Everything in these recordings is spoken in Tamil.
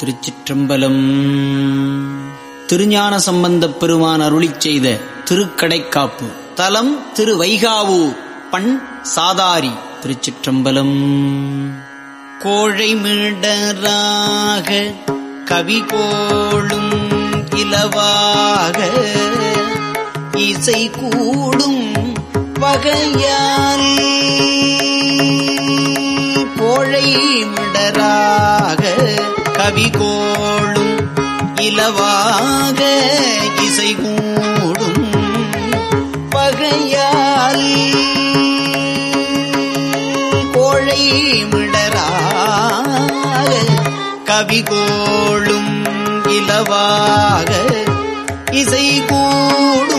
திருச்சிற்றம்பலம். திருஞான சம்பந்தப் பெருமான் அருளிச் செய்த திருக்கடைக்காப்பு. தலம் திரு வைகாவூர் பண் சாதாரி திருச்சிற்றம்பலம். கோழை மீடராக கவி கோளும் இலவாக இசை கூடும் வகையால் கோழை கவிகோளும் இலவாக இசை கூடும் பகையால் கோழை மிடராக கவிகோளும் இலவாக இசை கூடும்.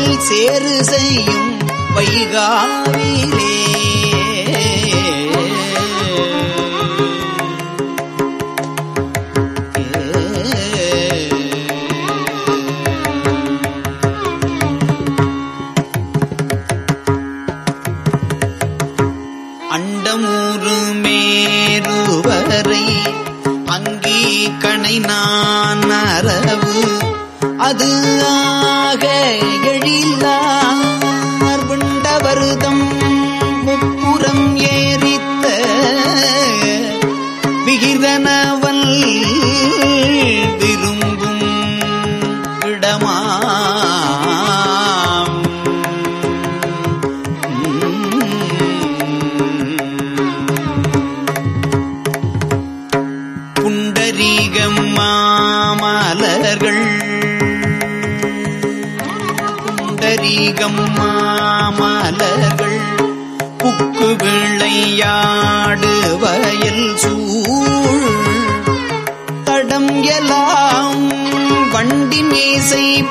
வயல் சேறு செய்யும் வைகாவிலே. அண்டமூறு மேருவரை அங்கீ கணை நான் அரவு அது ஆக எழிலார் விண்டவருதம் முப்புறம் ஏறித்த விகிதனவல் திரு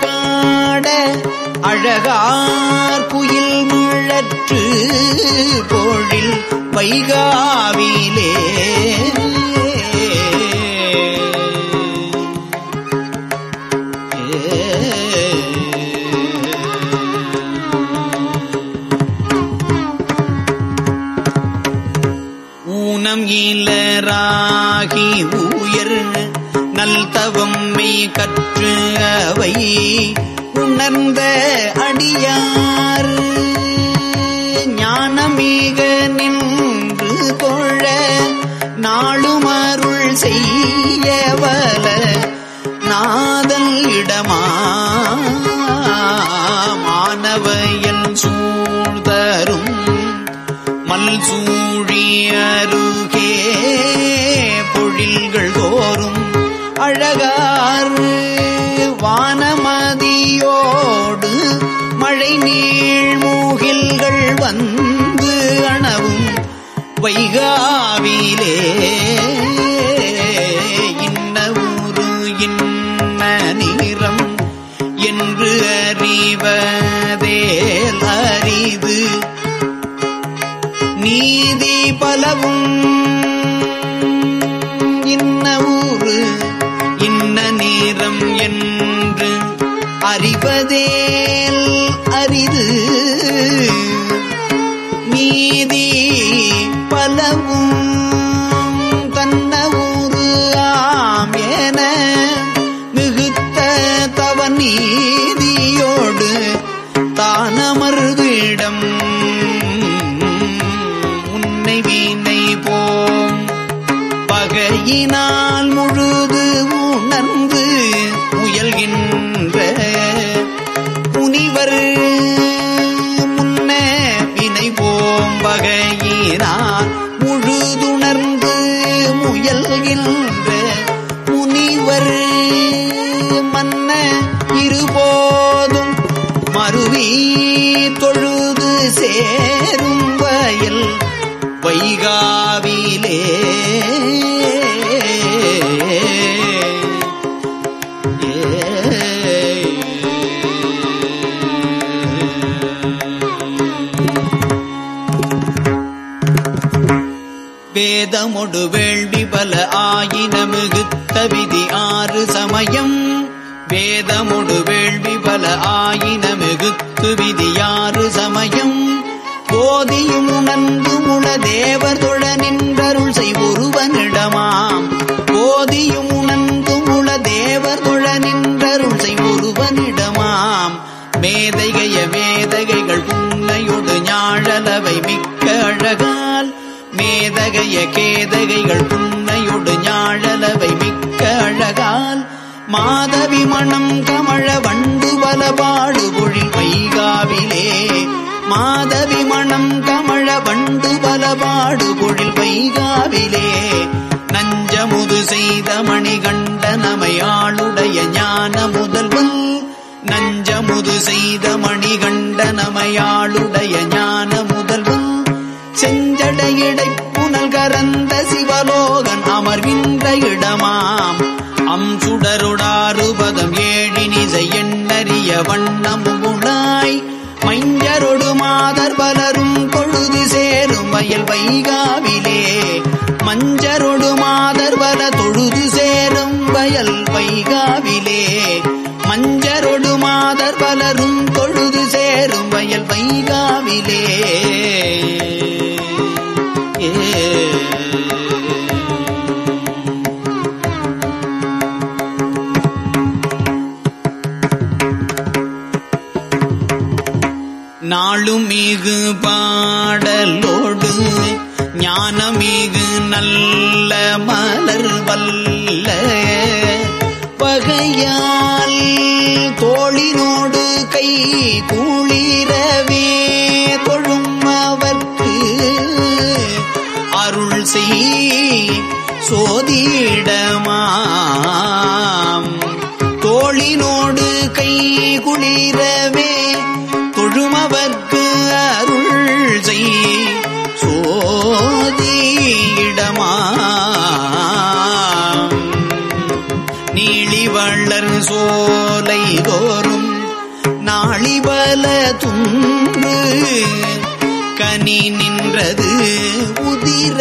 பாட அழகார் குயில் முழற்று பொழில் வைகாவிலே ஊனம் ஈலராகி உயர் நல் தவம் மெய் கற்று அவை உணர்ந்த அடியார். ஞானமிக நின்று கொள்ள நாளுமருள் செய்யவல நாதல் இடமா? மாணவையன் சூழ்தரும் மல் சூழி இகாவிலே இன்ன ஊரு இன்ன நிறம் என்று அறிவதேல் அரிது. நீதி பலவும். இன்ன ஊரு தன்ன ஊரு ஆம் என மிகுத்த தவ நீதியோடு தா உன்னை வீணை போம் வேதமொடு வேள்வி பல ஆயின மிகுத்த விதி ஆறு சமயம். வேதமொடு வேள்வி பல ஆயின மிகுத்து விதி ஆறு சமயம். போதியும் உணர்ந்து முள தேவர் தொழ மேதகைய கேதகைகள் புன்னையொடு ஞாழலவை மிக்க அழகால். மாதவி மணம் கமழ வண்டு பலபாடு பொழில் வைகாவிலே. மாதவி மணம் கமழ வண்டு பலபாடு பொழில் வைகாவிலே. நஞ்சமுது செய்த மணிகண்ட நமையாளுடைய ஞான முதல்வன் நஞ்சமுது செய்த மணிகண்ட நமையாளுடைய ஞான முதல்வன் செஞ்சல் அம் சுடருடாறுபதம் ஏழினிசை எண்ணறிய வண்ணமும் உளாய் மைஞ்சரொடு மாதர் பலரும் பொழுது சேரும் வயல் வைகாவிலே. மஞ்சரொடு மாதர் பல தொழுது சேரும் வயல் வைகாவிலே. மஞ்சரொடு மாதர் பலரும் தொழுது சேரும் வயல் வைகாவிலே. நாளுமிகு பாடலோடு ஞானமிகு நல்ல மலர் வல்ல பகையால் தோழினோடு கை கூளிரவே நீளிவள்ளர் சோலை தோறும் நாளிபல துன்று கனி நின்றது உதிர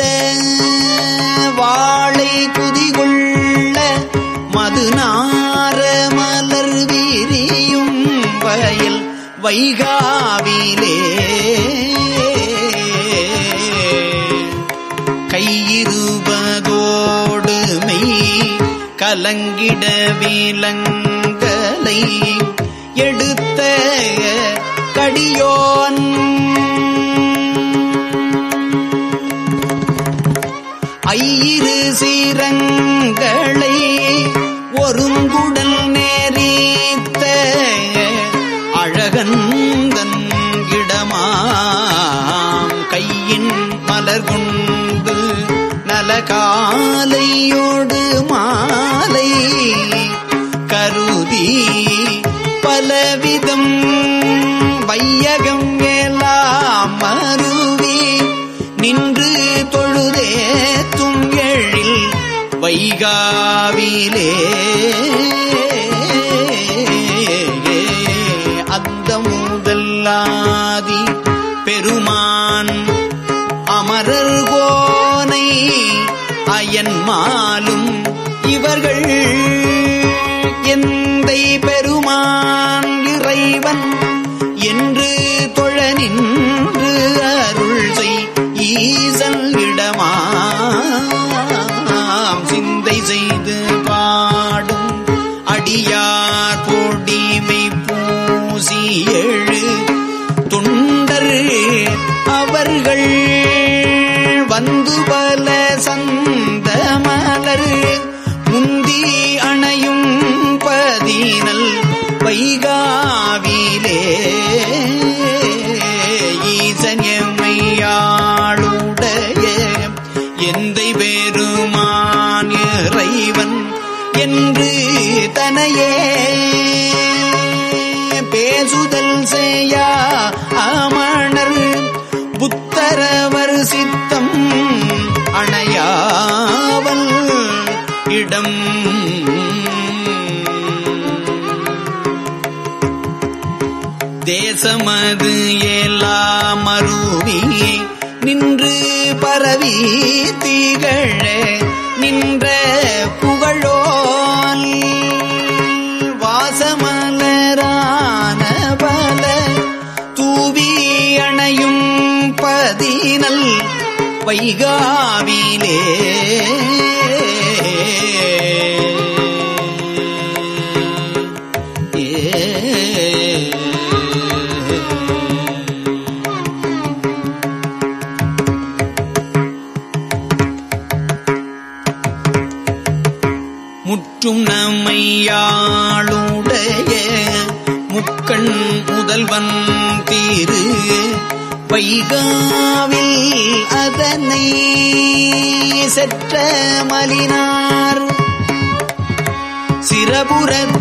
வாழை குதிகொள்ள மதுநார மலர் வீரியும் வயல் வைகாவிலே கலங்கிட விலங்கலை எடுத்த கடியோன். ஐயிரு சீரங்களை ஒருங்குடல் நேரித்த அழகந்தன் இடமா. காலையோடு மாலை கருதி பலவிதம் வையகம் எல்லாம் மருவி நின்று தொழுதே துங்கெழில் வைகாவிலே எந்தை பெருமான் இறைவன் என்று பரிசித்தம் அணையாவல் இடம். தேசமது எல்லா மருவி நின்று பரவி தீகழ நின்ற வைகாவிலே. முற்றும் நம்மையாளுடைய முக்கண் முதல்வன் தீரு. பைகாவில் அதனை செற்ற மலினார். சிறபுறத்தலைவன்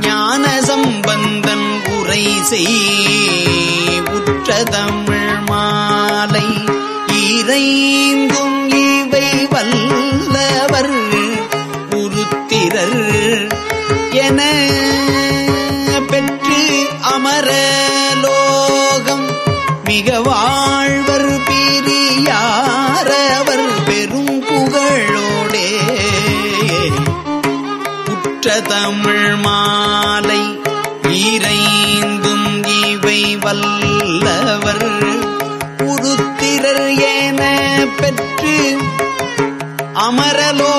ஞான சம்பந்தன் உரை செய் உற்ற தமிழ் உற்ற தமிழ் மாலை ஈரைந்தும் இவை வல்லவர். உருத்திரர் என பெற்று அமரலோ